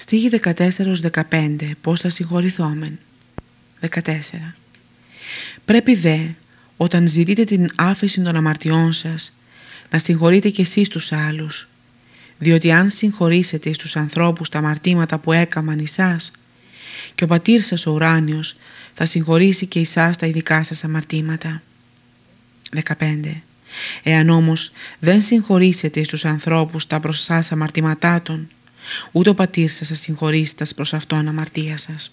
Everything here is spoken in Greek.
Στίγη 14-15 Πώς θα συγχωρηθόμεν 14 Πρέπει δε όταν ζητείτε την άφεση των αμαρτιών σας να συγχωρείτε κι εσείς τους άλλους. Διότι αν συγχωρήσετε στους ανθρώπους τα αμαρτήματα που έκαμαν εσάς και ο πατήρ σας ο ουράνιος θα συγχωρήσει και εσάς τα ειδικά σας αμαρτήματα. 15 Εάν όμως δεν συγχωρήσετε στους ανθρώπους τα προς σας αμαρτήματάτων, ούτε ο πατήρ σας θα συγχωρήσει τα προς αυτόν αμαρτία σας.